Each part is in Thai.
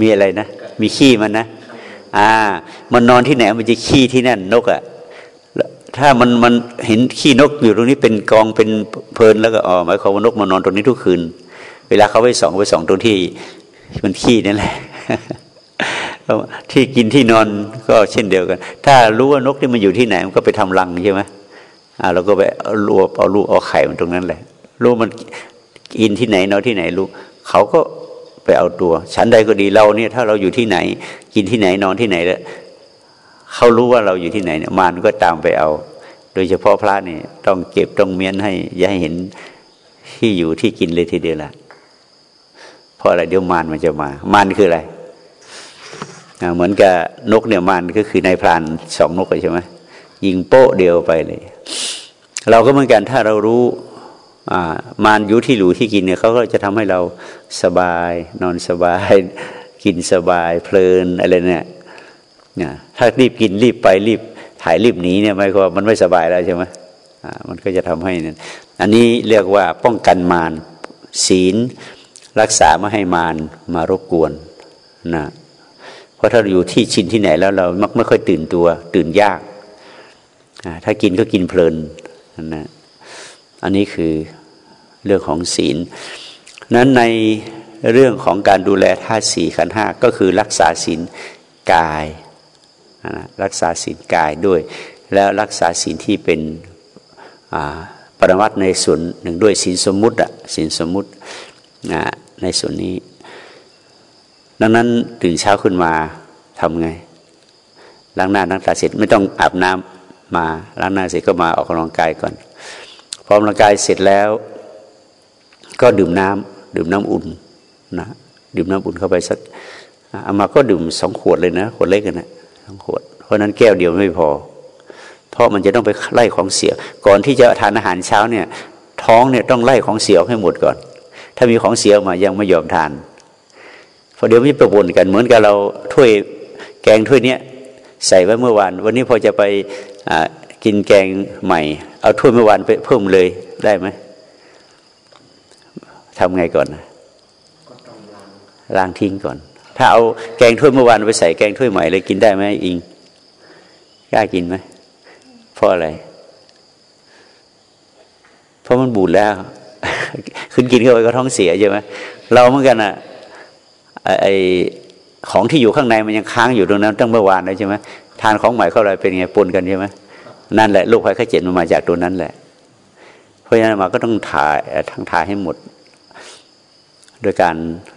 มีอะไรนะ มีขี้มันนะ อ่า มันนอนที่ไหนมันจะขี้ที่นั่นนกอะ่ะถ้ามันมันเห็นขี้นกอยู่ตรงนี้เป็นกองเป็นเพลินแล้วก็อ๋อหมายความว่านกมานอนตรงนี้ทุกคืน เวลาเขาไปส่องไปส่องตรงที่มันขี้นั่นแหละที่กินที่นอนก็เช่นเดียวกัน ถ้ารู้ว่านกที่มันอยู่ที่ไหนมันก็ไปทำรังใช่ไหมอ่าเราก็ไปรวบเอาลูกเอาไข่มันตรงนั้นแหละรู้มันกินที่ไหนนอนที่ไหนรู้เขาก็ ไปเอาตัว ฉันใดก็ดีเราเนี่ยถ้าเราอยู่ที่ไหน กินที่ไหนนอนที่ไหนแล้วเขารู้ว่าเราอยู่ที่ไหนเนี่ยมารก็ตามไปเอา โดยเฉพาะพระนี่ต้องเก็บต้องเมียนให้ อย่าให้เห็นที่อยู่ที่กินเลยทีเดียวละเพราะอะไรเดี๋ยวมารมันจะมา มารคืออะไรเหมือนกับนกเนี่ยมันก็คือนายพรานสองนกใช่ไหมยิงโป๊ะเดียวไปเลย เราก็เหมือนกันถ้าเรารู้ มานอยู่ที่หลูที่กินเนี่ยเขาก็จะทำให้เราสบาย นอนสบาย กินสบาย เพลินอะไรเนี่ยถ้ารีบกินรีบไปรีบถ่ายรีบหนีเนี่ยไม่ก็มันไม่สบายแล้วใช่ไหมมันก็จะทำให้นั่นอันนี้เรียกว่าป้องกันมารศีลรักษาไม่ให้มารมารบกวนนะเพราะถ้าอยู่ที่ชินที่ไหนแล้วเรามักไม่ค่อยตื่นตัว ตื่นยาก ถ้ากินก็กินเพลินนะ อันนี้คือเรื่องของศีล นั้นในเรื่องของการดูแลธาตุสี่ขันห้าก็คือรักษาศีลกายนะรักษาศีลกายด้วย แล้วรักษาศีลที่เป็นปรมัตในส่วนหนึ่งด้วยศีลสมมุติอะศีลสมมุตินะในส่วนนี้ ดังนั้นตื่นเช้าขึ้นมาทำไงล้างหน้าล้างตาเสร็จไม่ต้องอาบน้ำมาล้างหน้าเสร็จก็มาออกกำลังกายก่อน พอออกกำลังกายเสร็จแล้ว ก็ดื่มน้ำดื่มน้ำอุ่นนะดื่มน้ำอุ่นเข้าไปสักเอามาก็ดื่มสองขวดเลยนะขวดเล็กกันนะสองขวด เพราะนั้นแก้วเดียวไม่พอ เพราะมันจะต้องไปไล่ของเสีย ก่อนที่จะทานอาหารเช้าเนี่ย ท้องเนี่ยต้องไล่ของเสียให้หมดก่อน ถ้ามีของเสียมายังไม่ยอมทานพอเดี๋ยวมันจะไปวนกันเหมือนกับเราถ้วยแกงถ้วยเนี้ยใส่ไว้เมื่อวาน วันนี้พอจะไป กินแกงใหม่ เอาถ้วยเมื่อวานไปเพิ่มเลยได้ไหมทำไงก่อนล้างทิ้งก่อน ถ้าเอาแกงถ้วยเมื่อวานไปใส่แกงถ้วยใหม่เลยกินได้ไหมอิงกล้ากินไหมเพราะอะไร เพราะมันบูดแล้วขึ้นกินเข้าไปก็ท้องเสียใช่ไหมเราเหมือนกันอะไอของที่อยู่ข้างในมันยังค้างอยู่ตรงนั้นตั้งเมื่อวานเลยใช่ไหมทานของใหม่เข้าไปเป็นไงปนกันใช่ไหม นั่นแหละโรคภัยไข้เจ็บมันมาจากตัวนั้นแหละ เพราะฉะนั้นมาก็ต้องถ่ายทั้งถ่ายให้หมด โดยการ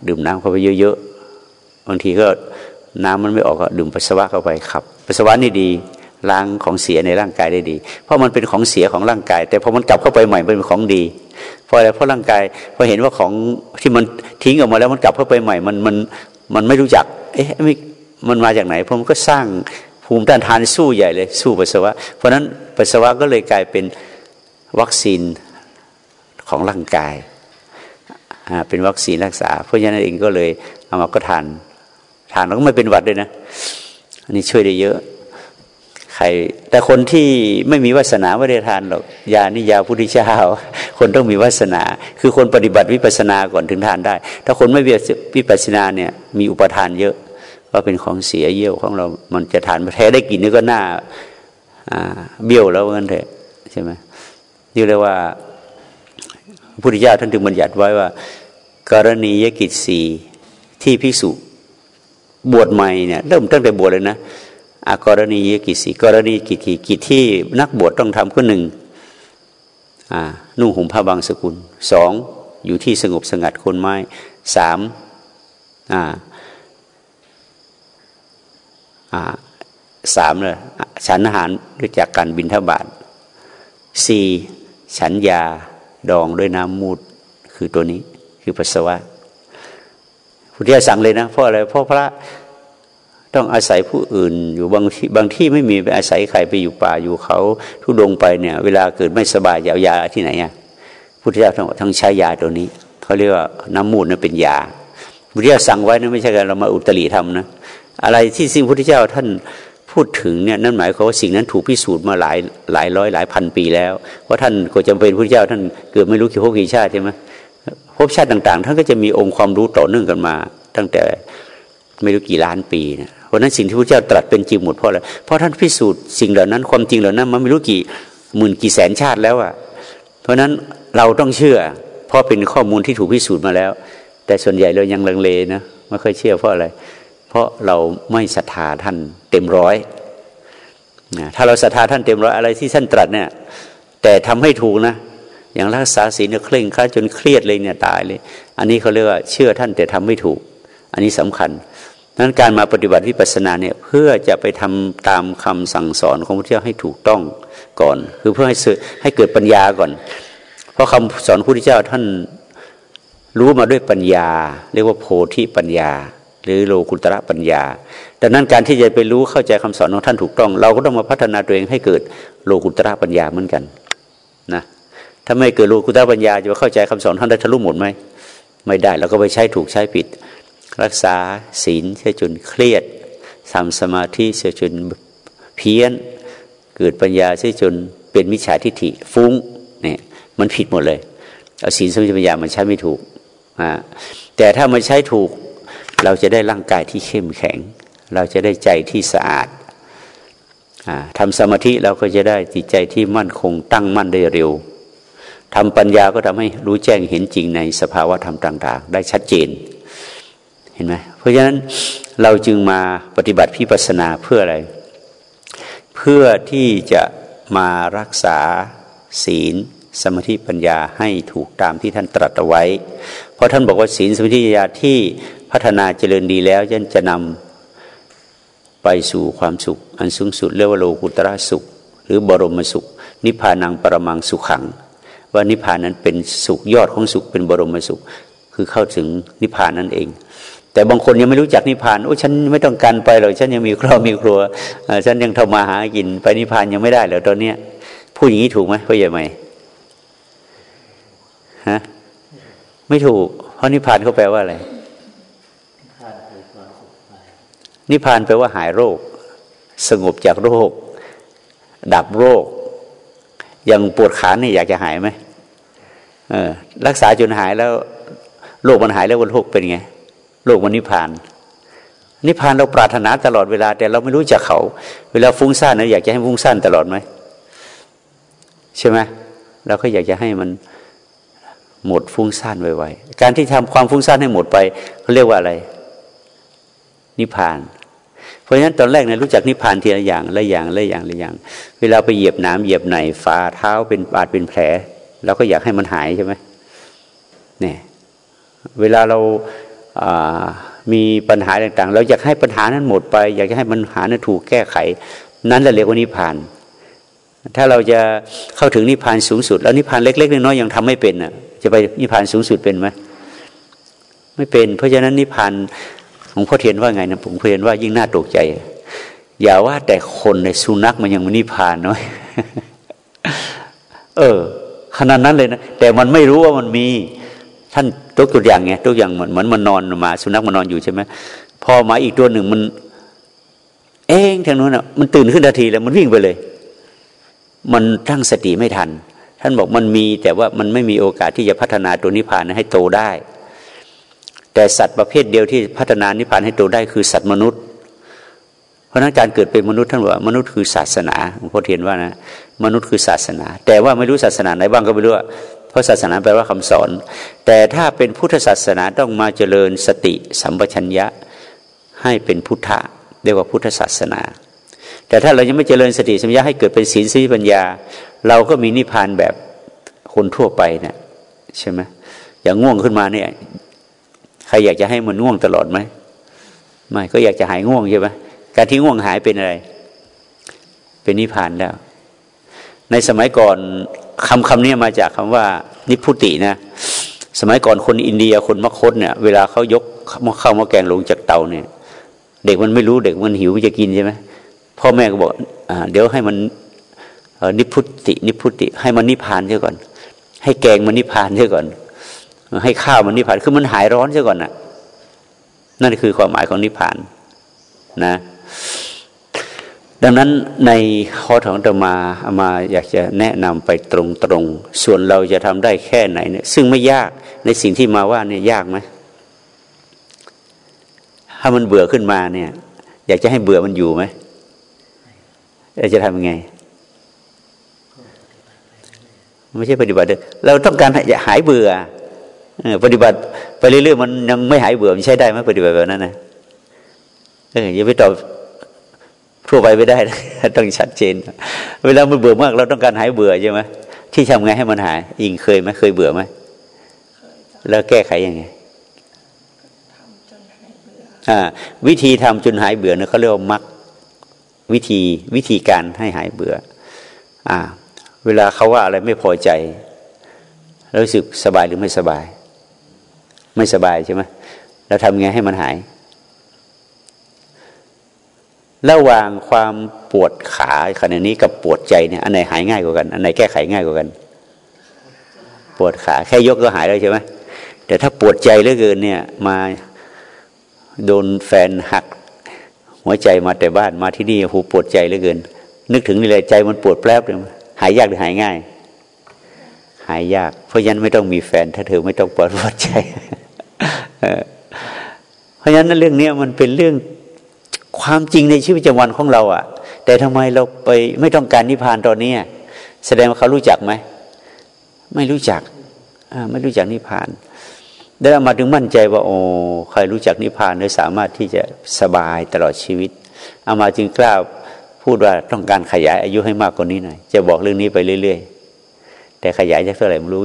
ดื่มน้ำเข้าไปเยอะๆบางทีก็น้ำมันไม่ออกก็ดื่มปัสสาวะเข้าไปขับปัสสาวะนี่ดีล้างของเสียในร่างกายได้ดี เพราะมันเป็นของเสียของร่างกาย แต่พอมันกลับเข้าไปใหม่เป็นของดี เพราะอะไรเพราะร่างกายพอเห็นว่าของที่มันทิ้งออกมาแล้วมันกลับเข้าไปใหม่ มันมันมันไม่รู้จัก เอ๊ะมันมาจากไหนเพราะมันก็สร้าง ภูมิต้านทานสู้ใหญ่เลย สู้ปัสสาวะ เพราะนั้นปัสสาวะก็เลยกลายเป็นวัคซีนของร่างกาย เป็นวัคซีนรักษา เพราะฉะนั้นเองก็เลยเอามาก็ทาน ทานแล้วก็ไม่เป็นหวัดด้วยนะ อันนี้ช่วยได้เยอะ ใคร แต่คนที่ไม่มีวาสนาไม่ได้ทานหรอก ยานิยาพุทธเจ้า คนต้องมีวาสนา คือคนปฏิบัติวิปัสสนาก่อนถึงทานได้ ถ้าคนไม่วิปัสสนาเนี่ยมีอุปทานเยอะ ก็เป็นของเสียเยี่ยวของเรา มันจะทานแท้ได้กินนี่ก็น่าเบี้ยวแล้วงั้นเถอะใช่ไหมนี่เรียกว่าพระพุทธเจ้าท่านถึงบัญญัติไว้ว่า กรณียกิจสีที่พิสุบวชใหม่เนี่ยเริ่มตั้งแต่บวชเลยนะอากรณียกิจสีกรณีกิจกิจที่นักบวชต้องทำก็หนึ่งนุ่งห่มผ้าบางสกุลสองอยู่ที่สงบสงัดคนไม้สามอ่า สามเลยฉันอาหารด้วยจากการบินทบาทสี่ฉันยาดองด้วยน้ำมูดคือตัวนี้คือปัสสาวะพุทธิยสั่งเลยนะเพราะอะไรเพราะพระต้องอาศัยผู้อื่น อยู่บางที่บางที่ไม่มีไปอาศัยใครไปอยู่ป่าอยู่เขาทุดงไปเนี่ย เวลาเกิดไม่สบายยายาที่ไหนอะพุทธิยทั้งทั้งใช้ยาตัวนี้เขาเรียกว่าน้ำมูดนั่นเป็นยาพุทธิยสั่งไว้นะไม่ใช่การเรามาอุตริทำนะ อะไรที่สิ่งพุทธเจ้าท่านพูดถึงเนี่ยนั่นหมายความว่าสิ่งนั้นถูกพิสูจน์มาหลายหลายร้อยหลายพันปีแล้วว่าท่านก็จำเป็นพุทธเจ้า ท่านเกิดไม่รู้กี่ภพกี่ชาติใช่ไหมภพชาติต่าง ๆ ท่านก็จะมีองค์ความรู้ต่อเนื่องกันมา ตั้งแต่ไม่รู้กี่ล้านปีนะเพราะนั้นสิ่งที่พระเจ้าตรัสเป็นจริงหมดเพราะอะไรเพราะท่านพิสูจน์สิ่งเหล่านั้นความจริงเหล่านั้นมันไม่รู้กี่หมื่นกี่แสนชาติแล้วอะเพราะนั้นเราต้องเชื่อ เพราะเป็นข้อมูลที่ถูกพิสูจน์มาแล้ว แต่ส่วนใหญ่เรายังลังเลนะไม่ค่อยเชื่อเพราะอะไร เพราะเราไม่ศรัทธาท่านเต็มร้อยนะถ้าเราศรัทธาท่านเต็มร้อยอะไรที่ท่านตรัสเนี่ย แต่ทำให้ถูกนะ อย่างรักษาศีลเนี่ยเคร่งครัดจนเครียดเลยเนี่ยตายเลย อันนี้เขาเรียกว่าเชื่อท่านแต่ทำไม่ถูก อันนี้สำคัญนั้นการมาปฏิบัติวิปัสสนาเนี่ยเพื่อจะไปทำตามคำสั่งสอนของพระเจ้าให้ถูกต้องก่อน คือเพื่อให้ให้เกิดปัญญาก่อน เพราะคำสอนพระพุทธเจ้าท่านรู้มาด้วยปัญญา เรียกว่าโพธิปัญญา หรือโลกุตระปัญญา ดังนั้นการที่จะไปรู้เข้าใจคำสอนของท่านถูกต้อง เราก็ต้องมาพัฒนาตัวเองให้เกิดโลกุตระปัญญาเหมือนกันนะถ้าไม่เกิดโลกุตระปัญญาจะเข้าใจคำสอนท่านได้ทะลุหมดไหมไม่ได้เราก็ไปใช้ถูกใช้ผิด รักษาศีลเสียจนเครียดทำสมาธิเสียจนเพี้ยน เกิดปัญญาเสียจนเป็นมิจฉาทิฏฐิฟุ้งเนี่ยมันผิดหมดเลย เอาศีลสมาธิปัญญามันใช้ไม่ถูกอ่าแต่ถ้ามันใช้ถูก เราจะได้ร่างกายที่เข้มแข็ง เราจะได้ใจที่สะอาดทำสมาธิเราก็จะได้จิตใจที่มั่นคงตั้งมั่นได้เร็วทำปัญญาก็ทำให้รู้แจ้งเห็นจริงในสภาวะธรรมต่าง ๆ ได้ชัดเจน เห็นไหมเพราะฉะนั้นเราจึงมาปฏิบัติพิปัสนาเพื่ออะไร เพื่อที่จะมารักษาศีล สมาธิปัญญาให้ถูกตามที่ท่านตรัสเอาไว้ เพราะท่านบอกว่าศีลสมาธิปัญญาที่ พัฒนาเจริญดีแล้วยันจะนำไปสู่ความสุข อันสูงสุดเรียกว่าโลกุตระสุข หรือบรมสุข นิพพานังปรมังสุขขัง ว่านิพพานนั้นเป็นสุขยอดของสุขเป็นบรมสุข คือเข้าถึงนิพพานนั่นเอง แต่บางคนยังไม่รู้จักนิพพานโอ้ฉันไม่ต้องการไปหรอกฉันยังมีครอบมีครัวฉันยังทำมาหากินไปนิพพานยังไม่ได้เลยตอนเนี้ยพูดอย่างนี้ถูกไหมพ่อใหญ่ไหมฮะไม่ถูกเพราะนิพพานเขาแปลว่าอะไร นิพพานแปลว่าหายโรค สงบจากโรค ดับโรค ยังปวดขาเนี่ยอยากจะหายไหมเออรักษาจนหายแล้วโรคมันหายแล้ววันโรคเป็นไงโลกมันนิพพาน นิพพานเราปรารถนาตลอดเวลา แต่เราไม่รู้จักเขา เวลาฟุ้งซ่านเราอยากจะให้ฟุ้งซ่านตลอดไหมใช่ไหมเราก็อยากจะให้มันหมดฟุ้งซ่านไวๆการที่ทำความฟุ้งซ่านให้หมดไปเขาเรียกว่าอะไร นิพพาน เพราะฉะนั้นตอนแรกเนี่ยรู้จักนิพพานทีละอย่างละอย่างละอย่างละอย่าง เวลาไปเหยียบน้ำเหยียบไหนฝ่าเท้าเป็นบาดเป็นแผลเราก็อยากให้มันหายใช่ไหมเนี่ยเวลาเรามีปัญหาต่างๆ เราอยากให้ปัญหานั้นหมดไป อยากจะให้ปัญหานั้นถูกแก้ไข นั้นแหละเรียกว่านิพพาน ถ้าเราจะเข้าถึงนิพพานสูงสุด แล้วนิพพานเล็กๆน้อยๆยังทำไม่เป็นอะจะไปนิพพานสูงสุดเป็นไหมไม่เป็น เพราะฉะนั้นนิพพาน ของพ่อเทียนว่าไงนะผมเทียนว่ายิ่งน่าตกใจ อย่าว่าแต่คนในสุนัขมันยังมนิพพานน้อยเออขนาดนั้นเลยนะแต่มันไม่รู้ว่ามันมี ท่านยกตัวอย่างไงตัวอย่างเหมือนเหมือนมันนอนมาสุนัขมันนอนอยู่ใช่ไหมพอมาอีกตัวหนึ่งมัน เองทางนู้นอะมันตื่นขึ้นทันทีแล้วมันวิ่งไปเลย มันตั้งสติไม่ทัน ท่านบอกมันมีแต่ว่ามันไม่มีโอกาสที่จะพัฒนาตัวนิพพานให้โตได้ แต่สัตว์ประเภทเดียวที่พัฒนานิพพานให้โตได้คือสัตว์มนุษย์ เพราะนั้นการเกิดเป็นมนุษย์ท่านบอกว่ามนุษย์คือศาสนาหลวงพ่อเทียนว่านะมนุษย์คือศาสนา แต่ว่าไม่รู้ศาสนาไหนบ้างก็ไม่รู้เพราะศาสนาแปลว่าคำสอน แต่ถ้าเป็นพุทธศาสนาต้องมาเจริญสติสัมปชัญญะให้เป็นพุทธะเรียกว่าพุทธศาสนา แต่ถ้าเรายังไม่เจริญสติสัมปชัญญะให้เกิดเป็นศีลสีปัญญา เราก็มีนิพพานแบบคนทั่วไปเนะี่ยใช่ไหมอย่างง่วงขึ้นมาเนี่ย ใครอยากจะให้มันง่วงตลอดไหมไม่ก็อยากจะหายง่วงใช่ไหมการที่ง่วงหายเป็นอะไร เป็นนิพพานแล้ว ในสมัยก่อนคำคำนี้มาจากคำว่า นิพุตินะ สมัยก่อนคนอินเดียคนมคตเนี่ย เวลาเขายกเข้ามาแกงลงจากเตาเนี่ย เด็กมันไม่รู้เด็กมันหิวจะกินใช่ไหมพ่อแม่ก็บอกอเดี๋ยวให้มันนิพุติ นิพุติ ให้มันนิพานเสียก่อน ให้แกงมันนิพานเสียก่อน ให้ข้าวมันนิพพานคือมันหายร้อนเสียก่อนน่ะ นั่นคือความหมายของนิพพานนะ ดังนั้นในข้อของตมาอามาอยากจะแนะนำไปตรงๆ ส่วนเราจะทำได้แค่ไหนเนี่ย ซึ่งไม่ยากในสิ่งที่มาว่าเนี่ยยากไหมถ้ามันเบื่อขึ้นมาเนี่ย อยากจะให้เบื่อมันอยู่ไหมเราจะทำยังไง ไม่ใช่ปฏิบัติเราต้องการหายเบื่อ ปฏิบัติไปเรื่อยๆมันยังไม่หายเบื่อมันใช้ได้ไหมปฏิบัติแบบนั้นนะเอออย่าไปตอบทั่วไปไม่ได้ต้องชัดเจน เวลามันเบื่อมาก เราต้องการหายเบื่อใช่ไหมที่ทำไงให้มันหายยิงเคยไหมเคยเบื่อไหมแล้วแก้ไขยังไงวิธีทำจนหายเบื่อเนี่ยเขาเรียกว่ามักวิธีวิธีการให้หายเบื่อ อ่า เวลาเขาว่าอะไรไม่พอใจรู้สึกสบายหรือไม่สบาย ไม่สบายใช่ไหมเราทำไงให้มันหาย ระหว่างความปวดขาขณะนี้กับปวดใจเนี่ยอันไหนหายง่ายกว่ากันอันไหนแก้ไขง่ายกว่ากัน ปวดขาแค่ยกก็หายแล้วใช่ไหมแต่ถ้าปวดใจเหลือเกินเนี่ยมาโดนแฟนหัก หัวใจมาแต่บ้านมาที่นี่หูปวดใจเหลือเกิน นึกถึงนี่เลยใจมันปวดแป๊บเลยหายยากหรือหายง่าย หายยาก เพราะฉะนั้นไม่ต้องมีแฟน ถ้าเธอไม่ต้องปวดปวดใจ เพราะฉะนั้นเรื่องนี้มันเป็นเรื่องความจริงในชีวิตประจำวันของเราอะ่ะ แต่ทำไมเราไปไม่ต้องการนิพพานตอนนี้แสดงว่าเขารู้จักไหมไม่รู้จักไม่รู้จักนิพพานได้มาถึงมั่นใจว่าโอ้ใครรู้จักนิพพานได้สามารถที่จะสบายตลอดชีวิตเอามาจึงกล้าพูดว่าต้องการขยายอายุให้มากกว่านี้หน่อยจะบอกเรื่องนี้ไปเรื่อย ๆ แต่ขยายจะเท่าไหร่ไม่รู้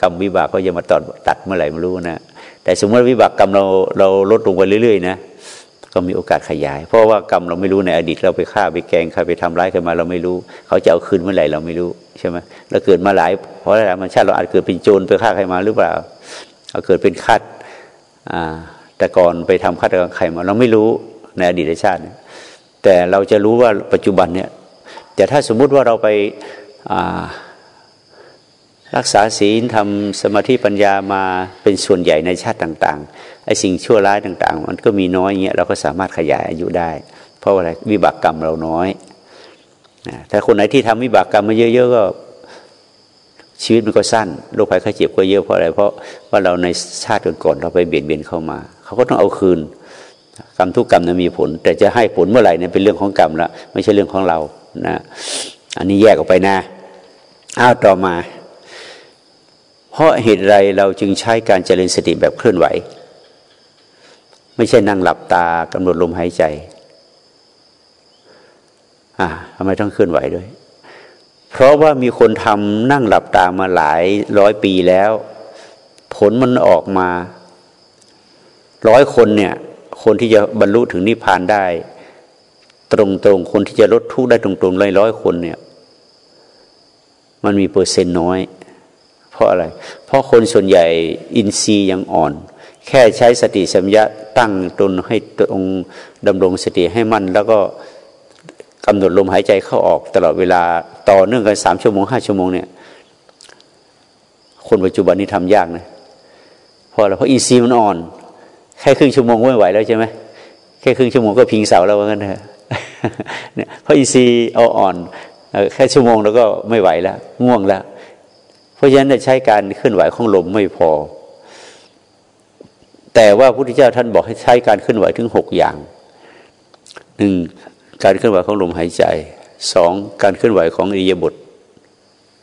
กรรมวิบากก็จะมาตัดตัดเมื่อไหร่ไม่รู้นะ แต่สมมติวิบากกรรมเราเราลดลงไปเรื่อยๆนะก็มีโอกาสขยาย เพราะว่ากรรมเราไม่รู้ในอดีตเราไปฆ่าไปแกงใครไปทำร้ายใครมาเราไม่รู้ เขาจะเอาคืนเมื่อไหร่เราไม่รู้ใช่ไหมเราเกิดมาหลายเพราะอะไรมันชาติเราอาจเกิดเป็นโจรไปฆ่าใครมาหรือเปล่าเราเกิดเป็นคัดแต่ก่อนไปทำคัดกับใครมาเราไม่รู้ในอดีตชาติ แต่เราจะรู้ว่าปัจจุบันเนี่ยแต่ถ้าสมมุติว่าเราไป รักษาศีลทำสมาธิปัญญามาเป็นส่วนใหญ่ในชาติต่างๆไอ้สิ่งชั่วร้ายต่าง ๆ มันก็มีน้อยเงี้ยเราก็สามารถขยายอายุได้ เพราะอะไรวิบากกรรมเราน้อยแต่คนไหนที่ทำวิบากกรรมมาเยอะๆก็ชีวิตมันก็สั้นโรคภัยไข้เจ็บก็เยอะเพราะอะไรเพราะว่าเราในชาติก่อนเราไปเบียดเบียนเข้ามา เขาก็ต้องเอาคืนกรรมทุกกรรมนั้นมีผล แต่จะให้ผลเมื่อไหร่เนี่ยเป็นเรื่องของกรรมละไม่ใช่เรื่องของเรานะ อันนี้แยกออกไปนะอ้าวต่อมา เพราะเหตุไรเราจึงใช้การเจริญสติแบบเคลื่อนไหว ไม่ใช่นั่งหลับตากำหนดลมหายใจอ่าทำไมต้องเคลื่อนไหวด้วย เพราะว่ามีคนทำนั่งหลับตามาหลายร้อยปีแล้ว ผลมันออกมาร้อยคนเนี่ย คนที่จะบรรลุถึงนิพพานได้ ตรงๆ คนที่จะลดทุกข์ได้ตรงๆร้อยร้อยคนเนี่ย มันมีเปอร์เซ็นต์น้อย ราะอะไร เพราะคนส่วนใหญ่อินทรีย์ยังอ่อน แค่ใช้สติสัมยาตั้งตนให้ตรงดำรงสติให้มั่น แล้วก็กำหนดลมหายใจเข้าออกตลอดเวลาต่อเนื่องกันสามชั่วโมงห้าชั่วโมงเนี่ยคนปัจจุบันนี้ทำยากนะเพราะอะไรเพราะอีซีมันอ่อน แค่ครึ่งชั่วโมงไม่ไหวแล้วใช่ไหมแค่ครึ่งชั่วโมงก็พิงเสาแล้วว่ากันเถอะเนี่ยเพราะอีซีเอาอ่อนแค่ชั่วโมงแล้วก็ไม่ไหวแล้วง่วงแล้ว ราะฉะนั้นใช้การเคลื่อนไหวของลมไม่พอ แต่ว่าพระพุทธเจ้าท่านบอกให้ใช้การเคลื่อนไหวถึงหกอย่างหนึ่งการเคลื่อนไหวของลมหายใจสองการเคลื่อนไหวของอิริยาบถ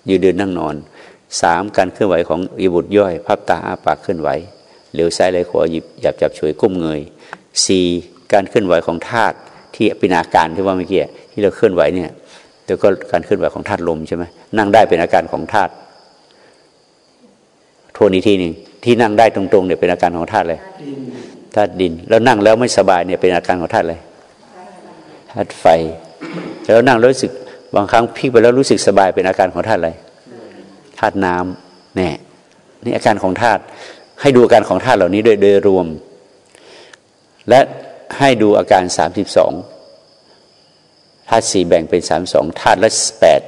ยืนเดินนั่งนอนสามการเคลื่อนไหวของอิริยาบถย่อยพับตาอาปากเคลื่อนไหวเหลวซ้ายไหลขวาหยิบหยับจับช่วยก้มเงยสี่การเคลื่อนไหวของธาตุที่เป็นอาการที่ว่าเมื่อกี้ที่เราเคลื่อนไหวเนี่ยแต่ก็การเคลื่อนไหวของธาตุลมใช่ไหมนั่งได้เป็นอาการของธาตุ ทวนอีกทีหนึ่งที่นั่งได้ตรงๆเนี่ยเป็นอาการของธาตุอะไรธาตุดิน แล้วนั่งแล้วไม่สบายเนี่ยเป็นอาการของธาตุอะไรธาตุไฟ แล้วนั่งรู้สึกบางครั้งพลิกไปแล้วรู้สึกสบายเป็นอาการของธาตุอะไรธาตุน้ำเนี่ยนี่อาการของธาตุให้ดูอาการของธาตุเหล่านี้โดยโดยรวม และให้ดูอาการสามสิบสองธาตุสี่แบ่งเป็นสามสองธาตุละแปด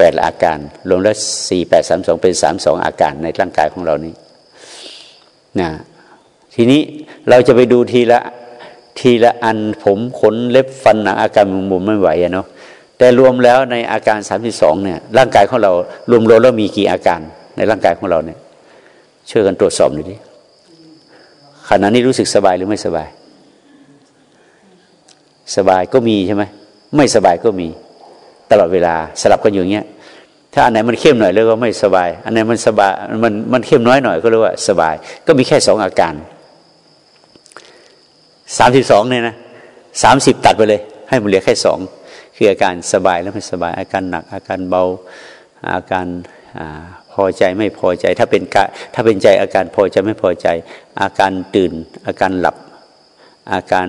แปดอาการ รวมแล้วสี่แปดสามสองเป็นสามสองอาการในร่างกายของเรานี้นะทีนี้เราจะไปดูทีละทีละอันผมขนเล็บฟันหนังอาการมุมไม่ไหวอะเนาะแต่รวมแล้วในอาการสามสิบสองเนี่ยร่างกายของเรารวมรวมแล้วมีกี่อาการในร่างกายของเราเนี่ยช่วยกันตรวจสอบหน่อยดิขณะนี้รู้สึกสบายหรือไม่สบาย สบายก็มีใช่ไหมไม่สบายก็มี ตลอดเวลาสลับกันอยู่เงี้ยถ้าอันไหนมันเข้มหน่อยเรียกว่าไม่สบาย อันไหนมันสบายมันมันเข้มน้อยหน่อยก็เรียกว่าสบาย ก็มีแค่สองอาการสามสิบสองเนี่ยนะสามสิบตัดไปเลย ให้มันเหลือแค่สองคืออาการสบายแล้วไม่สบายอาการหนัก อาการเบาอาการพอใจไม่พอใจ ถ้าเป็นกะถ้าเป็นใจอาการพอใจไม่พอใจ อาการตื่น อาการหลับ อาการ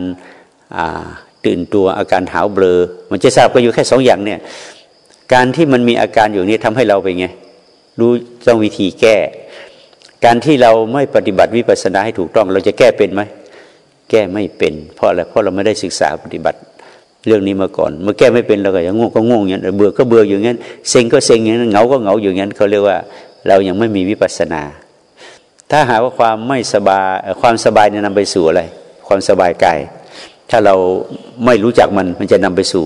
ตื่นตัวอาการหาวเบลอ มันจะทราบก็อยู่แค่สองอย่างเนี่ย การที่มันมีอาการอยู่นี้ทำให้เราเป็นไงรู้ต้องวิธีแก้ การที่เราไม่ปฏิบัติวิปัสสนาให้ถูกต้อง เราจะแก้เป็นไหมแก้ไม่เป็น เพราะอะไรเพราะเราไม่ได้ศึกษาปฏิบัติเรื่องนี้มาก่อน เมื่อแก้ไม่เป็นเราก็ย่างง่วงก็ง่วงอย่างนั้นเบื่อก็เบื่ออย่างนั้นเซ็งก็เซ็งอย่างนั้นเหงาก็เหงาอย่างนั้นเขาเรียกว่าเรายังไม่มีวิปัสสนา ถ้าหาว่าความไม่สบายความสบายเนี่ยนำไปสู่อะไร ความสบายกาย ถ้าเราไม่รู้จักมันมันจะนำไปสู่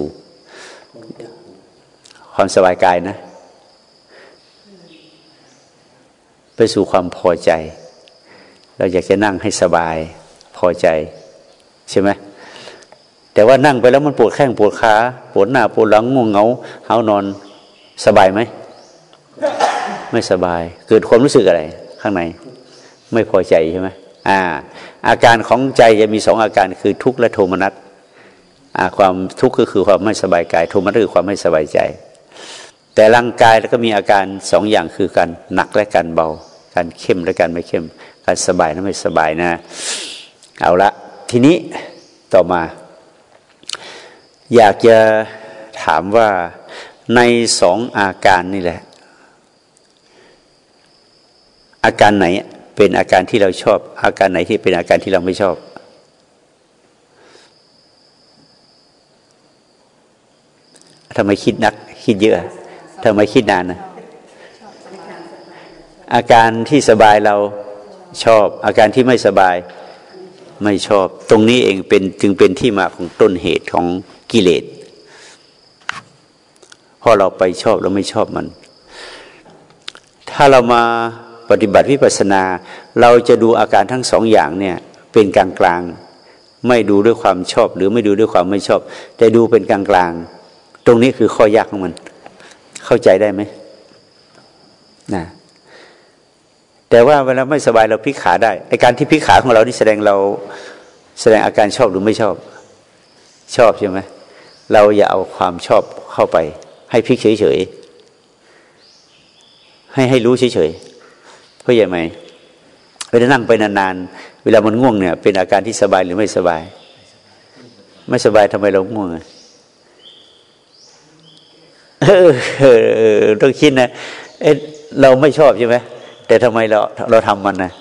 ความสบายกายนะ ไปสู่ความพอใจ เราอยากจะนั่งให้สบายพอใจใช่ไหมแต่ว่านั่งไปแล้วมันปวดแข้งปวดขาปวดหน้าปวดหลังง่วงเหงาเฮานอนสบายไหมไม่สบาย เกิดความรู้สึกอะไร ข้างใน ไม่พอใจใช่ไหมอ่า อาการของใจจะมีสองอาการคือทุกข์และโทมนัสความทุกข์ก็คือความไม่สบายกาย โทมนัสคือความไม่สบายใจ แต่ร่างกายแล้วก็มีอาการสองอย่างคือการหนักและการเบา การเข้มและการไม่เข้ม การสบายและไม่สบายนะ เอาละทีนี้ต่อมา อยากจะถามว่าในสองอาการนี่แหละ อาการไหน เป็นอาการที่เราชอบ อาการไหนที่เป็นอาการที่เราไม่ชอบ ทำไมคิดนัก คิดเยอะทำไมคิดนานนะอาการที่สบายเราชอบ อาการที่ไม่สบายไม่ชอบ ตรงนี้เองเป็นจึงเป็นที่มาของต้นเหตุของกิเลสเพราะเราไปชอบเราไม่ชอบมัน ถ้าเรามา ปฏิบัติวิปัสนา เราจะดูอาการทั้งสองอย่างเนี่ยเป็นกลางกลางไม่ดูด้วยความชอบ หรือไม่ดูด้วยความไม่ชอบ แต่ดูเป็นกลางกลางตรงนี้คือข้อยากของมัน เข้าใจได้ไหมนะแต่ว่าเวลาไม่สบายเราพลิกขาได้ไอการที่พลิกขาของเรานี่แสดงเราแสดงอาการชอบหรือไม่ชอบ ชอบใช่ไหมเราอย่าเอาความชอบเข้าไป ให้พลิกเฉยๆให้ให้รู้เฉยๆ เพราะอย่างไรเวลานั่งไปนานๆเวลามันง่วงเนี่ย เป็นอาการที่สบายหรือไม่สบาย ไม่สบายทำไมเราง่วงเออต้องคิดนะเอ๊ะเราไม่ชอบใช่ไหมแต่ทำไมเราเราทำมันนะ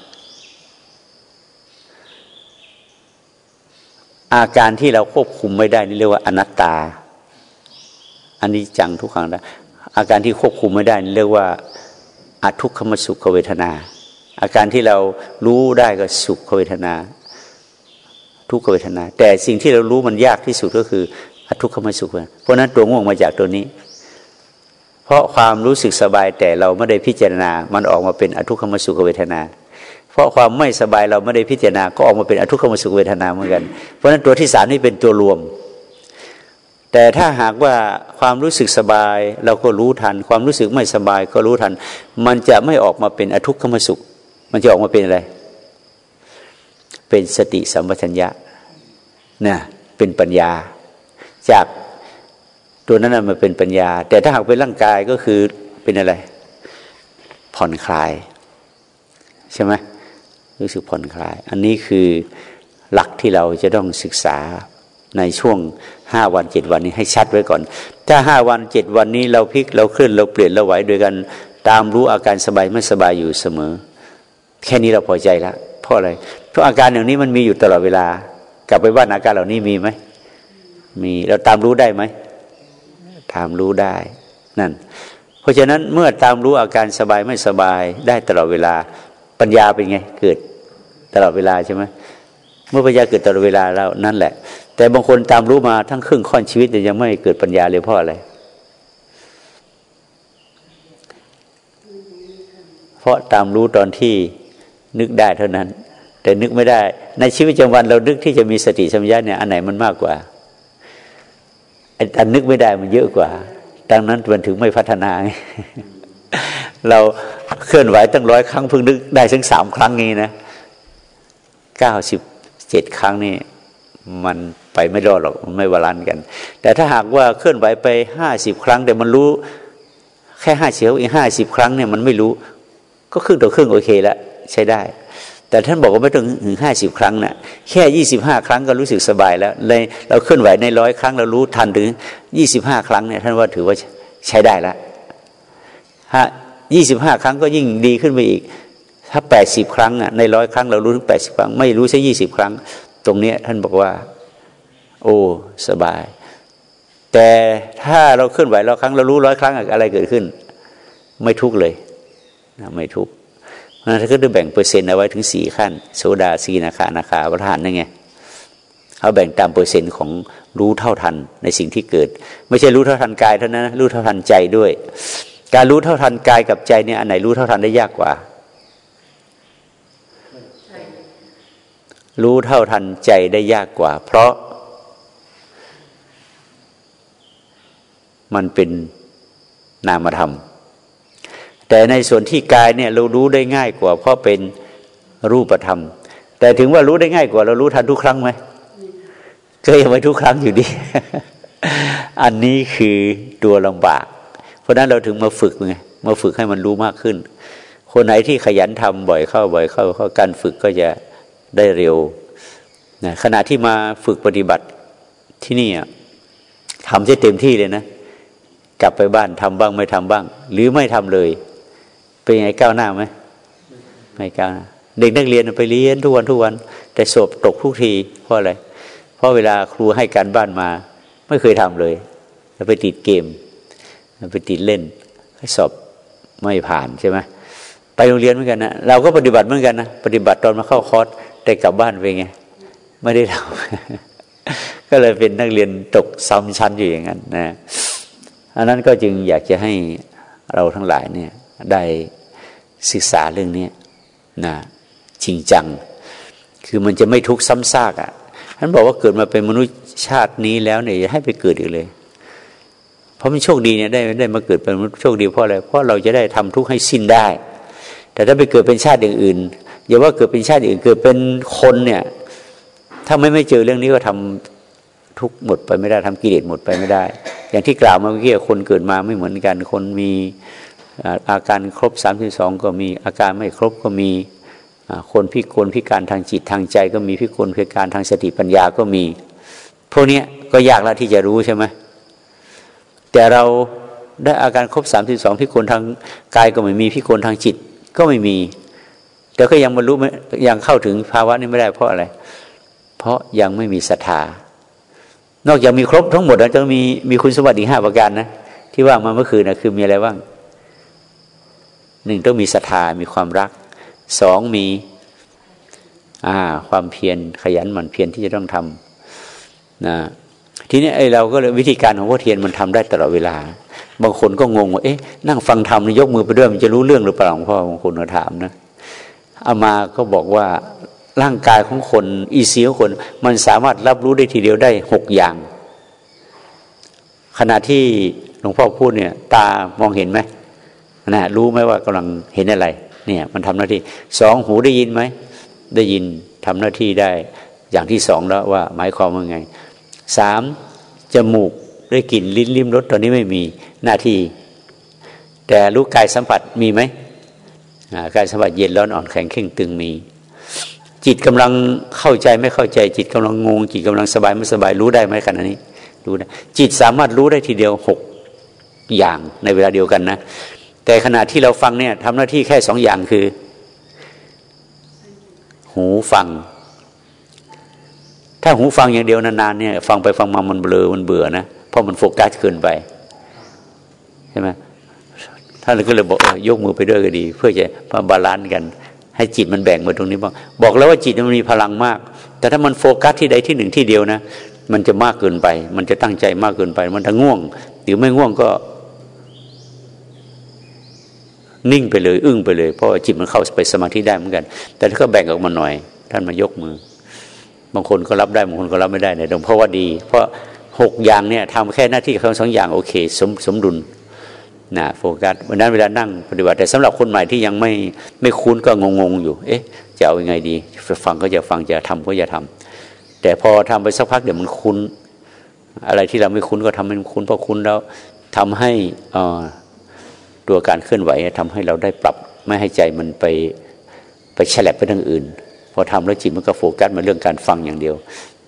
อาการที่เราควบคุมไม่ได้นี่เรียกว่าอนัตตาอันนี้จังทุกครั้งนะอาการที่ควบคุมไม่ได้นี่เรียกว่า อทุกขมสุขเวทนา อาการที่เรารู้ได้ก็สุขเวทนา ทุกขเวทนา แต่สิ่งที่เรารู้มันยากที่สุดก็คืออทุกขมสุขเพราะนั้นตัวง่วงมาจากตัวนี้ เพราะความรู้สึกสบายแต่เราไม่ได้พิจารณา มันออกมาเป็นอทุกขมสุขเวทนา เพราะความไม่สบายเราไม่ได้พิจารณา ก็ออกมาเป็นอทุกขมสุขเวทนาเหมือนกัน เพราะนั้นตัวที่สามนี่เป็นตัวรวม แต่ถ้าหากว่าความรู้สึกสบายเราก็รู้ทัน ความรู้สึกไม่สบายก็รู้ทัน มันจะไม่ออกมาเป็นอทุกขมสุข มันจะออกมาเป็นอะไร เป็นสติสัมปชัญญะนะเป็นปัญญา จากตัวนั้นมันเป็นปัญญา แต่ถ้าหากเป็นร่างกายก็คือเป็นอะไร ผ่อนคลาย ใช่ไหมรู้สึกผ่อนคลาย อันนี้คือหลักที่เราจะต้องศึกษา ในช่วงห้าวันเจ็ดวันนี้ให้ชัดไว้ก่อน ถ้าห้าวันเจ็ดวันนี้เราพลิกเราเคลื่อนเราเปลี่ยนเราไหวโดยกันตามรู้อาการสบายไม่สบายอยู่เสมอ แค่นี้เราพอใจแล้วเพราะอะไรเพราะอาการอย่างนี้มันมีอยู่ตลอดเวลา กลับไปว่าอาการเหล่านี้มีไหมมีเราตามรู้ได้ไหมตามรู้ได้นั่น เพราะฉะนั้นเมื่อตามรู้อาการสบายไม่สบายได้ตลอดเวลาปัญญาเป็นไงเกิดตลอดเวลาใช่ไหมเมื่อปัญญาเกิดตลอดเวลาแล้วนั่นแหละ แต่บางคนตามรู้มาทั้งครึ่งค่อนชีวิตแต่ยังไม่เกิดปัญญาเลยเพราะอะไรเพราะตามรู้ตอนที่นึกได้เท่านั้น แต่นึกไม่ได้ ในชีวิตประจำวันเรานึกที่จะมีสติสัมปชัญญะเนี่ยอันไหนมันมากกว่าไอันนึกไม่ได้มันเยอะกว่า ดังนั้นมันถึงไม่พัฒนา เราเคลื่อนไหวตั้งร้อยครั้งเพิ่งนึกได้ถึงสามครั้งนี้นะเก้าสิบเจ็ดครั้งนี่มัน ไปไม่รอดหรอกมันไม่ balance กัน แต่ถ้าหากว่าเคลื่อนไหวไปห้าสิบครั้ง แต่มันรู้ แค่ห้าเฉียวอีกห้าสิบครั้งเนี่ยมันไม่รู้ ก็ครึ่งต่อครึ่งโอเคแล้วใช้ได้ แต่ท่านบอกว่าไม่ต้องถึงห้าสิบครั้งน่ะแค่ยี่สิบห้าครั้งก็รู้สึกสบายแล้วเลยเราเคลื่อนไหวในร้อยครั้งเรารู้ทันถึงยี่สิบห้าครั้งเนี่ยท่านว่าถือว่าใช้ได้แล้วฮะยี่สิบห้าครั้งก็ยิ่งดีขึ้นไปอีก ถ้าแปดสิบครั้งอะในร้อยครั้งเรารู้ถึงแปดสิบครั้ง ไม่รู้ใช่ยี่สิบครั้ง ตรงเนี้ยท่านบอกว่า โอ้สบาย แต่ถ้าเราเคลื่อนไหวร้อยครั้งเรารู้ร้อยครั้งอะไรเกิดขึ้น ไม่ทุกเลยนะไม่ทุกนั้นถ้าก็จะแบ่งเปอร์เซ็นต์เอาไว้ถึงสี่ขั้น โสดาสีนาคานาคาประธานนั่นไงเขาแบ่งตามเปอร์เซ็นต์ของรู้เท่าทันในสิ่งที่เกิด ไม่ใช่รู้เท่าทันกายเท่านั้นรู้เท่าทันใจด้วย การรู้เท่าทันกายกับใจเนี่ยอันไหนรู้เท่าทันได้ยากกว่า รู้เท่าทันใจได้ยากกว่า เพราะ มันเป็นนามธรรม แต่ในส่วนที่กายเนี่ยเรารู้ได้ง่ายกว่า เพราะเป็นรูปธรรม แต่ถึงว่ารู้ได้ง่ายกว่า เรารู้ทันทุกครั้งไหมก็ยังไม่ทุกครั้งอยู่ดี อันนี้คือตัวลำบาก เพราะนั้นเราถึงมาฝึกไงมาฝึกให้มันรู้มากขึ้น คนไหนที่ขยันทำบ่อยเข้าบ่อยเข้าเข้าการฝึกก็จะได้เร็วนะขณะที่มาฝึกปฏิบัติที่นี่ทำได้เต็มที่เลยนะ กลับไปบ้านทำบ้างไม่ทำบ้าง หรือไม่ทำเลย เป็นไงก้าวหน้าไหมไม่ก้าวหน้าเด็กนักเรียนไปเรียนทุกวันทุกวัน แต่สอบตกทุกทีเพราะอะไร เพราะเวลาครูให้การบ้านมา ไม่เคยทำเลยแล้วไปติดเกมไปติดเล่นสอบไม่ผ่านใช่ไหมไปโรงเรียนเหมือนกันนะเราก็ปฏิบัติเหมือนกันนะปฏิบัติตอนมาเข้าคอร์สแต่กลับบ้านไปไงไม่ได้ทำก็เลยเป็นนักเรียนตกซ้ำชั้นอยู่อย่างนั้นนะ อันนั้นก็จึงอยากจะให้เราทั้งหลายเนี่ยได้ศึกษาเรื่องนี้นะจริงจัง คือมันจะไม่ทุกข์ซ้ำซากอะ่ะท่านบอกว่าเกิดมาเป็นมนุษย์ชาตินี้แล้วเนี่ยให้ไปเกิดอีกเลย เพราะมันโชคดีเนี่ยได้ได้มาเกิดเป็นมนุษย์โชคดีเพราะอะไรเพราะเราจะได้ทำทุกข์ให้สิ้นได้ แต่ถ้าไปเกิดเป็นชาติอย่างอื่นอย่าว่าเกิดเป็นชาติอื่นเกิดเป็นคนเนี่ย ถ้าไม่ไม่เจอเรื่องนี้ก็ทำทุกหมดไปไม่ได้ทำกิเลสหมดไปไม่ได้ อย่างที่กล่าวมาเมื่อกี้คนเกิดมาไม่เหมือนกัน คนมีอาการครบสามสิบสองก็มีอาการไม่ครบก็มีคนพิกลพิการทางจิตทางใจ ก็มีพิกลพิการทางสติปัญญาก็มี พวกนี้ก็ยากแล้วที่จะรู้ใช่ไหมแต่เราได้อาการครบสามสิบสองพิกลทางกายก็ไม่มีพิกลทางจิตก็ไม่มี แต่ก็ยังบรรลุยังเข้าถึงภาวะนี้ไม่ได้เพราะอะไร เพราะยังไม่มีศรัทธา นอกจากมีครบทั้งหมดแล้วจะมีมีคุณสมบัติอีกห้าประการนะที่ว่ามาเมื่อคืนนะคือมีอะไรบ้างหนึ่งต้องมีศรัทธามีความรักสองมีอ่าความเพียรขยันหมั่นเพียรที่จะต้องทำนะทีนี้ไอ้เราก็เลยวิธีการของพ่อเทียนมันทำได้ตลอดเวลา บางคนก็งงว่าเอ๊ะนั่งฟังธรรมยกมือไปด้วยมันจะรู้เรื่องหรือเปล่าหลวงพ่อบางคนก็ถามนะอามาก็บอกว่า ร่างกายของคนอีเสียคน มันสามารถรับรู้ได้ทีเดียวได้หกอย่าง ขณะที่หลวงพ่อพูดเนี่ย ตามองเห็นไหมนะรู้ไหมว่ากำลังเห็นอะไร เนี่ย มันทำหน้าที่สองหูได้ยินไหมได้ยินทำหน้าที่ได้ อย่างที่สองแล้วว่า หมายความว่าไงสามจมูกได้กลิ่นลิ้นลิ้มรสตอนนี้ไม่มีหน้าที่ แต่รู้กายสัมผัสมีไหมกายสัมผัสเย็นร้อนอ่อนแข็งเข่งตึงมี จิตกำลังเข้าใจไม่เข้าใจ จิตกำลังงง จิตกำลังสบายไม่สบายรู้ได้ไหมขณะนี้รู้ได้จิตสามารถรู้ได้ทีเดียวหกอย่างในเวลาเดียวกันนะ แต่ขณะที่เราฟังเนี่ยทำหน้าที่แค่สองอย่างคือ หูฟัง ถ้าหูฟังอย่างเดียวนานๆเนี่ย ฟังไปฟังมามันเบลอมันเบื่อนะเพราะมันโฟกัสเกินไปใช่ไหมท่านก็เลยบอกยกมือไปด้วยก็ดี เพื่อจะมา balance กัน ให้จิตมันแบ่งมาตรงนี้บ้างบอกแล้วว่าจิตมันมีพลังมาก แต่ถ้ามันโฟกัสที่ใดที่หนึ่งที่เดียวนะ มันจะมากเกินไป มันจะตั้งใจมากเกินไป มันถ้าง่วง หรือไม่ง่วงก็ นิ่งไปเลย อึ้งไปเลย เพราะจิตมันเข้าไปสมาธิได้เหมือนกัน แต่ถ้าก็แบ่งออกมาหน่อย ท่านมายกมือ บางคนก็รับได้บางคนก็รับไม่ได้เนี่ยหลวงพ่อว่าดี เพราะหกอย่างเนี่ยทำแค่หน้าที่เขาสองอย่างโอเค สมสมดุล นะโฟกัสวันนั้นเวลานั่งปฏิบัติแต่สำหรับคนใหม่ที่ยังไม่ไม่คุ้นก็งงๆอยู่ เอ๊ะ จะเอาอยัางไงดีฟังก็จะฟังจะทำก็จะทำแต่พอทำไปสักพักเดี๋ยวมันคุ้น อะไรที่เราไม่คุ้นก็ทำให้มันคุ้นพอคุ้นแล้วทำให้ตัวการเคลื่อนไหวทำให้เราได้ปรับไม่ให้ใจมันไปไปแฉลบไปทางอื่น พอทำแล้วจิตมันก็โฟกัสมาเรื่องการฟังอย่างเดียว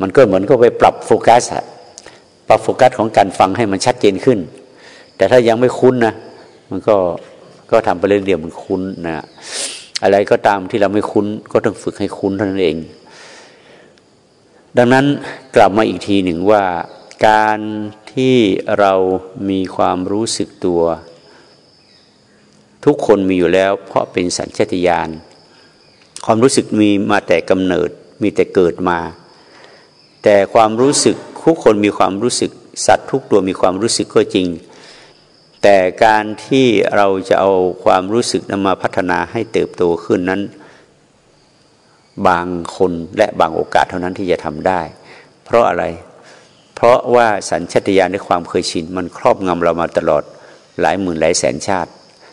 มันก็เหมือนก็ไปปรับโฟกัสปรับโฟกัสของการฟังให้มันชัดเจนขึ้น แต่ถ้ายังไม่คุ้นนะมันก็ก็ทำไปเรื่อยๆมันคุ้นนะอะไรก็ตามที่เราไม่คุ้น ก็ต้องฝึกให้คุ้นเท่านั้นเอง ดังนั้นกลับมาอีกทีหนึ่งว่า การที่เรามีความรู้สึกตัว ทุกคนมีอยู่แล้ว เพราะเป็นสัญชาตญาณความรู้สึกมีมาแต่กำเนิดมีแต่เกิดมา แต่ความรู้สึกทุกคนมีความรู้สึก สัตว์ทุกตัวมีความรู้สึกก็จริง แต่การที่เราจะเอาความรู้สึกนำมาพัฒนาให้เติบโตขึ้นนั้น บางคนและบางโอกาสเท่านั้นที่จะทำได้ เพราะอะไร เพราะว่าสัญชตาตญาณในความเคยชิน มันครอบงำเรามาตลอดหลายหมื่นหลายแสนชาติ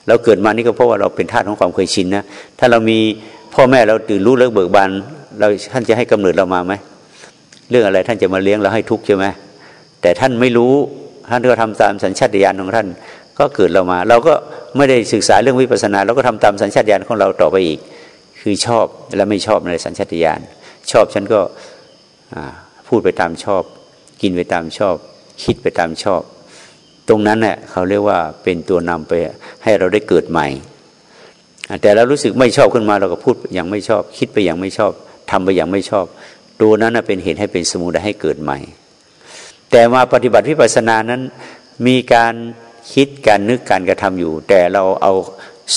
เราเกิดมานี่ก็เพราะว่าเราเป็นทาสของความเคยชินนะถ้าเรามีพ่อแม่เราตื่นรู้เลิกเบิกบานเราท่านจะให้กำเนิดเรามาไหมเรื่องอะไรท่านจะมาเลี้ยงเราให้ทุกข์ใช่ไหมแต่ท่านไม่รู้ท่านก็ทำตามสัญชาตญาณของท่าน ก็เกิดเรามา เราก็ไม่ได้ศึกษาเรื่องวิปัสสนา เราก็ทำตามสัญชาตญาณของเราต่อไปอีก คือชอบและไม่ชอบในสัญชาตญาณชอบฉันก็พูดไปตามชอบ กินไปตามชอบ คิดไปตามชอบ ตรงนั้นเน่ยเขาเรียกว่าเป็นตัวนำไปให้เราได้เกิดใหม่ แต่เรารู้สึกไม่ชอบขึ้นมาเราก็พูดอย่างไม่ชอบ คิดไปอย่างไม่ชอบทำไปอย่างไม่ชอบ ตัวนั้นเป็นเหตุให้เป็นสมุทัยให้เกิดใหม่ แต่มาปฏิบัติวิปัสสนานั้นมีการ คิดการนึกการกระทำอยู่ แต่เราเอา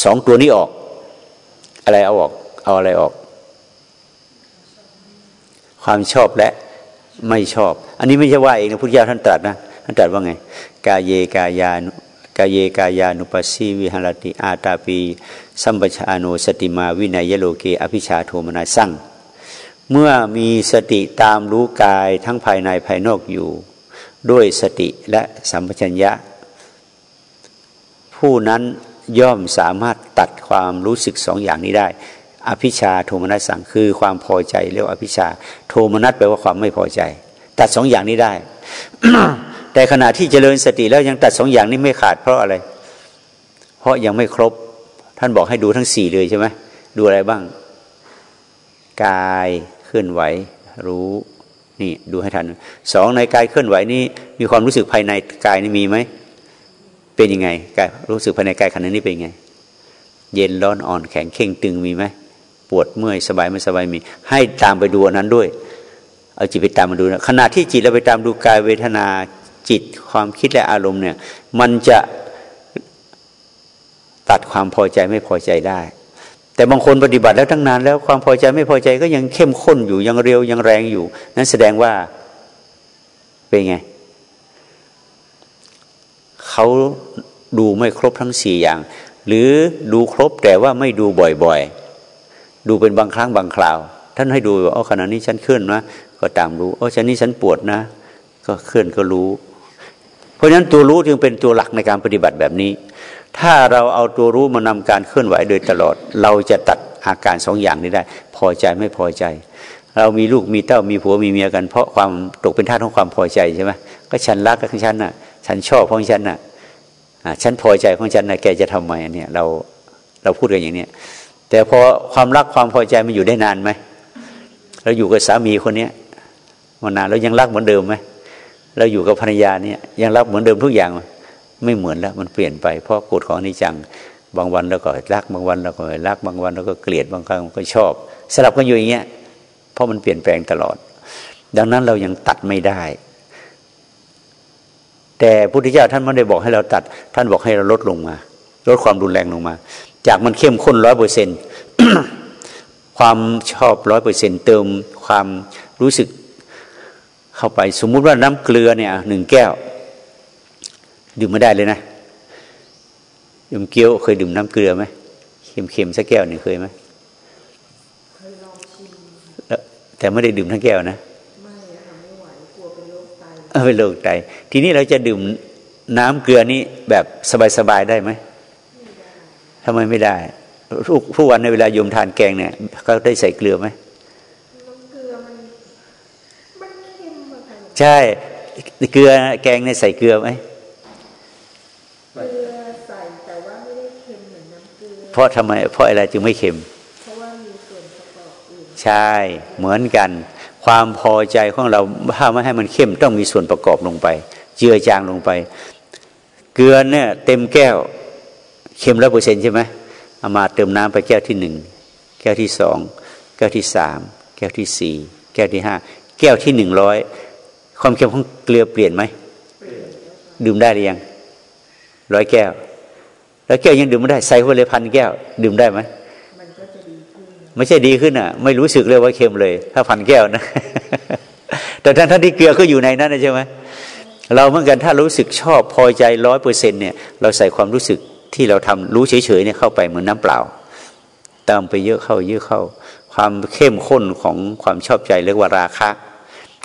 สองตัวนี้ออก อะไรเอาออก เอาอะไรออก ความชอบและไม่ชอบ อันนี้ไม่ใช่ว่าเองนะพุทธเจ้าท่านตรัสนะท่านตรัสว่าไง กาเยกายานุกาเยกายานุปัสสีวิหารติอาตาปีสัมปชานุสติมาวินัยโลเกอภิชาโทมนาสั่งเมื่อมีสติตามรู้กายทั้งภายในภายนอกอยู่ ด้วยสติและสัมปชัญญะ ผู้นั้นย่อมสามารถตัดความรู้สึกสองอย่างนี้ได้ อภิชาโทมนัสสังคือความพอใจเรียกว่าอภิชา โทมนัสแปลว่าความไม่พอใจ ตัดสองอย่างนี้ได้ แต่ขณะที่เจริญสติแล้วยังตัดสองอย่างนี้ไม่ขาดเพราะอะไร เพราะยังไม่ครบ ท่านบอกให้ดูทั้งสี่เลยใช่ไหมดูอะไรบ้าง กายเคลื่อนไหว รู้นี่ดูให้ทันสองในกายเคลื่อนไหวนี้มีความรู้สึกภายในกายนี่มีไหม เป็นยังไงกายรู้สึกภายในกายขณะนี้เป็นยังไง เย็นร้อนอ่อนแข็งเข่งตึงมีไหมปวดเมื่อยสบายไม่สบายมี ให้ตามไปดูอันนั้นด้วย เอาจิตไปตามมาดูนะขณะที่จิตเราไปตามดูกายเวทนาจิตความคิดและอารมณ์เนี่ย มันจะตัดความพอใจไม่พอใจได้ แต่บางคนปฏิบัติแล้วตั้งนานแล้วความพอใจไม่พอใจก็ยังเข้มข้นอยู่ยังเร็วยังแรงอยู่ นั้นแสดงว่าเป็นไง เขาดูไม่ครบทั้งสี่อย่าง หรือดูครบแต่ว่าไม่ดูบ่อยๆ ดูเป็นบางครั้งบางคราว ท่านให้ดูว่าอ๋อขณะนี้ฉันเคลื่อนนะก็ตามรู้อ๋อฉันนี้ฉันปวดนะ ก็เคลื่อนก็รู้ เพราะฉะนั้นตัวรู้จึงเป็นตัวหลักในการปฏิบัติแบบนี้ ถ้าเราเอาตัวรู้มานำการเคลื่อนไหวโดยตลอด เราจะตัดอาการสองอย่างนี้ได้ พอใจไม่พอใจเรามีลูกมีเต้ามีผัวมีเมียกันเพราะความตกเป็นท่าของความพอใจใช่ไหมก็ฉันรักของฉันน่ะ ฉันชอบของฉันน่ะ ฉันพอใจของฉันนะแกจะทำไมเนี่ยเราเราพูดกันอย่างเนี้ยแต่พอความรักความพอใจมันอยู่ได้นานไหมเราอยู่กับสามีคนเนี้ยมานานเรายังรักเหมือนเดิมไหมเราอยู่กับภรรยาเนี่ยยังรักเหมือนเดิมทุกอย่างไม่เหมือนแล้วมันเปลี่ยนไปเพราะกฎของนิจังบางวันเราก็รักบางวันเราก็รักบางวันเราก็เกลียดบางครั้งก็ชอบ สลับกันอยู่อย่างเงี้ยเพราะมันเปลี่ยนแปลงตลอด ดังนั้นเรายังตัดไม่ได้ แต่พุทธเจ้าท่านไม่ได้บอกให้เราตัด ท่านบอกให้เราลดลงมา ลดความรุนแรงลงมา จากมันเข้มข้นร้อยเปอร์เซ็นความชอบร้อยเปอร์เซ็นเติมความรู้สึกเข้าไป สมมุติว่าน้ำเกลือเนี่ยหนึ่งแก้ว ดื่มไม่ได้เลยนะดื่มเกี๊ยวเคยดื่มน้ำเกลือไหมเค็มๆสักแก้วหนึ่งเคยไหมแต่ไม่ได้ดื่มทั้งแก้วนะไม่ไหวกลัวเป็นโรคไต เป็นโรคไต ทีนี้เราจะดื่มน้ำเกลือนี้แบบสบายๆได้ไหมทำไมไม่ได้ทุกทุกวันในเวลาโยมทานแกงเนี่ยเขาได้ใส่เกลือไหมเกลือมันมันเค็มใช่เกลือแกงเนี่ยใส่เกลือไหมเกลือใส่แต่ว่าไม่ได้เค็มเหมือนน้ำเกลือเพราะทำไมเพราะอะไรจึงไม่เค็ม เพราะว่ามีส่วนประกอบอื่นใช่เหมือนกัน ความพอใจของเราถ้าไม่ให้มันเข้มต้องมีส่วนประกอบลงไป เจือจางลงไป เกลือเนี่ยเต็มแก้วเค็มร้อยเปอร์เซ็นต์ใช่ไหมเอามาเติมน้ำไปแก้วที่หนึ่งแก้วที่สองแก้วที่สามแก้วที่สี่แก้วที่ห้าแก้วที่หนึ่งร้อยความเค็มของเกลือเปลี่ยนไหมดื่มได้หรือยังร้อยแก้ว แล้วแก้วยังดื่มไม่ได้ใส่ไปเลยพันแก้ว ดื่มได้ไหม ไม่ใช่ดีขึ้นอะ ไม่รู้สึกเลยว่าเค็มเลย ถ้าพันแก้วนะ แต่ท่านท่านที่เกลือก็อยู่ในนั้นใช่ไหมเราเหมือนกันถ้ารู้สึกชอบพอใจร้อยเปอร์เซ็นเนี่ยเราใส่ความรู้สึกที่เราทำรู้เฉยๆเนี่ยเข้าไปเหมือนน้าเปล่าเติมไปเยอะเข้าเยอะเข้า ความเข้มข้นของความชอบใจเรียกว่าราคะ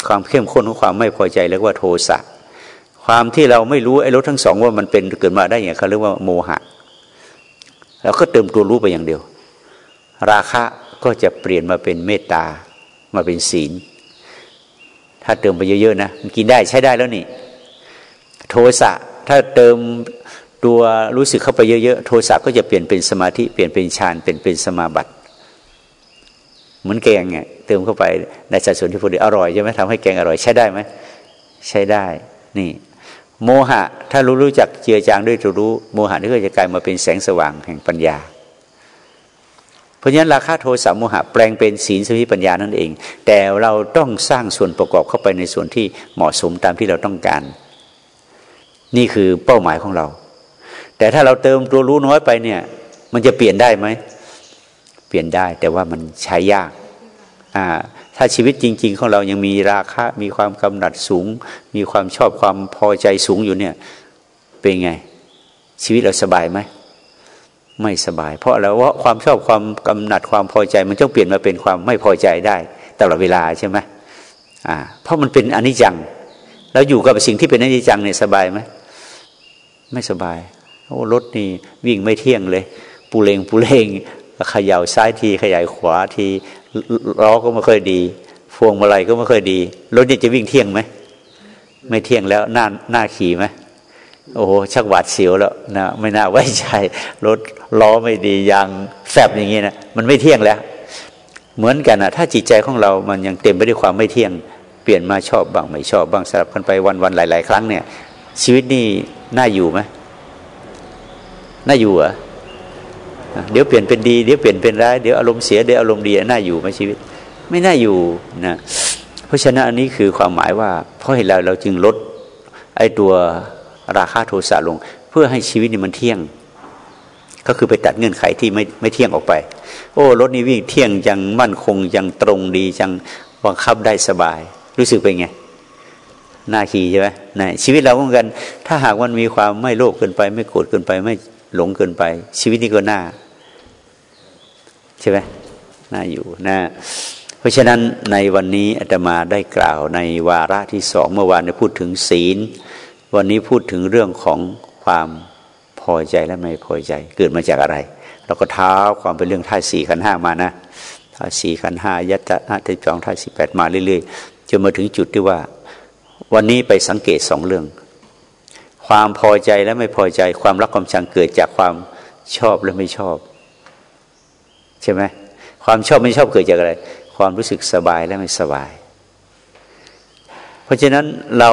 ความเข้มข้นของความไม่พอใจเรียกว่าโทสะความที่เราไม่รู้ไอ้รถทั้งสองว่ามันเป็นเกิดมาได้อย่างเขาเรียกว่าโมหะเราก็เติมตัวรู้ไปอย่างเดียว ราคะ ก็จะเปลี่ยนมาเป็นเมตตามาเป็นศีล ถ้าเติมไปเยอะๆนะมันกินได้ใช้ได้แล้วนี่ โทสะถ้าเติมตัวรู้สึกเข้าไปเยอะๆโทสะก็จะเปลี่ยนเป็นสมาธิเปลี่ยนเป็นฌานเป็นเป็นสมาบัติเหมือนแกงไงเติมเข้าไปในสัดส่วนที่พอดีอร่อยใช่ไหมทำให้แกงอร่อยใช้ได้ไหมใช้ได้ นี่ โมหะ ถ้ารู้รู้จักเจือจางด้วยตัวรู้ โมหะนี่ก็จะกลายมาเป็นแสงสว่างแห่งปัญญา เพราะฉะนั้นราคาโทสะโมหะแปลงเป็นศีลสมาธิปัญญานั่นเอง แต่เราต้องสร้างส่วนประกอบเข้าไปในส่วนที่เหมาะสมตามที่เราต้องการ นี่คือเป้าหมายของเรา แต่ถ้าเราเติมตัวรู้น้อยไปเนี่ย มันจะเปลี่ยนได้ไหมเปลี่ยนได้แต่ว่ามันใช้ยากอ่าถ้าชีวิตจริง ๆ ของเรายังมีราคะมีความกำหนัดสูง มีความชอบความพอใจสูงอยู่เนี่ย เป็นไง ชีวิตเราสบายไหม ไม่สบาย เพราะอะไรว่าความชอบความกำหนัดความพอใจ มันต้องเปลี่ยนมาเป็นความไม่พอใจได้ตลอดเวลาใช่ไหมอ่า เพราะมันเป็นอนิจจัง แล้วอยู่กับสิ่งที่เป็นอนิจจังเนี่ยสบายไหมไม่สบายโอ้รถนี่วิ่งไม่เที่ยงเลย ปูเลงปูเลงขย่าซ้ายทีขยายขวาทีล้อก็ไม่ค่อยดีพวงมาลัยก็ไม่ค่อยดีรถนี่จะวิ่งเที่ยงไหมไม่เที่ยงแล้วหน้าหน้าขี่ไหม โอ้โหชักหวาดเสียวแล้วนะไม่น่าไว้ใจรถล้อไม่ดียางแฟบอย่างนี้นะมันไม่เที่ยงแล้ว เหมือนกันนะถ้าจิตใจของเรามันยังเต็มไปด้วยความไม่เที่ยง เปลี่ยนมาชอบบ้างไม่ชอบบ้างสลับกันไปวันๆหลาย ๆ ครั้งเนี่ย ชีวิตนี่น่าอยู่ไหมน่าอยู่อะเดี๋ยวเปลี่ยนเป็นดีเดี๋ยวเปลี่ยนเป็นร้ายเดี๋ยวอารมณ์เสียเดี๋ยวอารมณ์ดีน่าอยู่ไหมชีวิต ไม่น่าอยู่นะเพราะฉะนั้นอันนี้คือความหมายว่าเพราะเหตุไรเราจึงลดไอ้ตัว ราคาโทสะลง เพื่อให้ชีวิตนี่มันเที่ยง ก็คือไปตัดเงื่อนไขที่ไม่ไม่เที่ยงออกไป โอ้รถนี้วิ่งเที่ยงยังมั่นคงยังตรงดีจังบังคับได้สบาย รู้สึกเป็นไงน้าขี่ใช่ไหมในชีวิตเราเหมือนกัน ถ้าหากมันมีความไม่โลภเกินไป ไม่โกรธเกินไป ไม่หลงเกินไป ชีวิตนี้ก็น่าใช่ไหมน่าอยู่น่าเพราะฉะนั้นในวันนี้อาตมาได้กล่าวในวาระที่สองเมื่อวานได้พูดถึงศีล วันนี้พูดถึงเรื่องของความพอใจและไม่พอใจเกิดมาจากอะไร เราก็เท้าความเป็นเรื่องท่าสี่ขันห้ามานะท่าสี่ขันห้ายัตตะที่จองท่าสี่แปดมาเรื่อยๆจนมาถึงจุดที่ว่า วันนี้ไปสังเกตสองเรื่อง ความพอใจและไม่พอใจ ความรักความชังเกิดจากความชอบและไม่ชอบ ใช่ไหมความชอบไม่ชอบเกิดจากอะไร ความรู้สึกสบายและไม่สบาย เพราะฉะนั้นเรา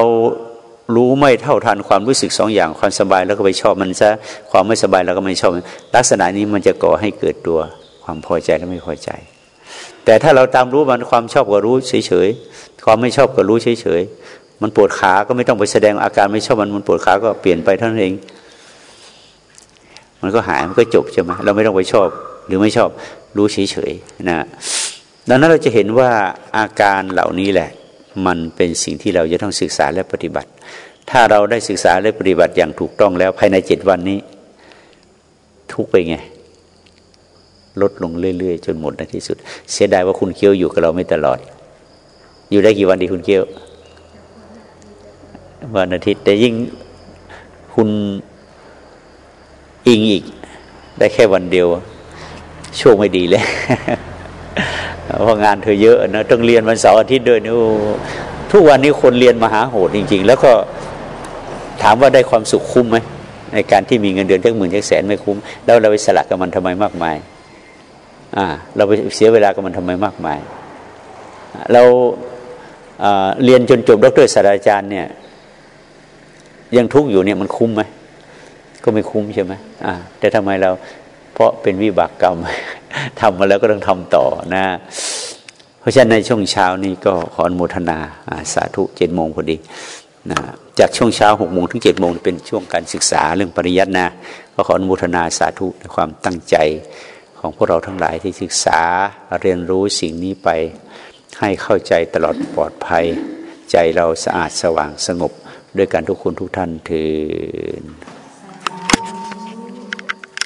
รู้ไม่เท่าทันความรู้สึกสองอย่างความสบายแล้วก็ไปชอบมันซะความไม่สบายแล้วก็ไม่ชอบ ลักษณะนี้มันจะก่อให้เกิดตัวความพอใจและไม่พอใจ แต่ถ้าเราตามรู้มันความชอบก็รู้เฉยๆความไม่ชอบก็รู้เฉยๆมันปวดขาก็ไม่ต้องไปแสดงอาการไม่ชอบมันมันปวดขาก็เปลี่ยนไปเท่านั้นเอง มันก็หายมันก็จบใช่ไหมเราไม่ต้องไปชอบหรือไม่ชอบรู้เฉยๆนะดังนั้นเราจะเห็นว่าอาการเหล่านี้แหละ มันเป็นสิ่งที่เราจะต้องศึกษาและปฏิบัติ ถ้าเราได้ศึกษาและปฏิบัติอย่างถูกต้องแล้วภายในเจ็ดวันนี้ ทุกไปไง ลดลงเรื่อยๆ จนหมดในที่สุด เสียดายว่าคุณเคี้ยวอยู่กับเราไม่ตลอด อยู่ได้กี่วันดีคุณเกี้ยววันอาทิตย์แต่ยิ่งคุณอิงอีกได้แค่วันเดียว โชคไม่ดีเลย เพราะงานเธอเยอะนะต้องเรียนวันเสาร์อาทิตย์ด้วยนี่ทุกวันนี้คนเรียนมหาโหดจริง ๆ แล้วก็ถามว่าได้ความสุขคุ้มไหมในการที่มีเงินเดือนทั้งหมื่นทั้งแสนไม่คุ้ม แล้วเราไปสละกับมันทำไมมากมายอ่าเราไปเสียเวลากับมันทำไมมากมาย เราเรียนจนจบด็อกเตอร์ศาสตราจารย์เนี่ยยังทุกข์อยู่เนี่ยมันคุ้มไหมก็ไม่คุ้มใช่ไหมอ่าแต่ทำไมเรา เพราะเป็นวิบากกรรมทำมาแล้วก็ต้องทำต่อนะ เพราะฉะนั้นในช่วงเช้านี้ก็ขออนุโมทนาสาธุเจ็ดโมงพอดีนะจากช่วงเช้าหกโมงถึงเจ็ดโมงเป็นช่วงการศึกษาเรื่องปริยัตินะก็ขออนุโมทนาสาธุในความตั้งใจของพวกเราทั้งหลายที่ศึกษาเรียนรู้สิ่งนี้ไปให้เข้าใจตลอดปลอดภัย ใจเราสะอาดสว่างสงบ ด้วยกันทุกคนทุกท่านถือ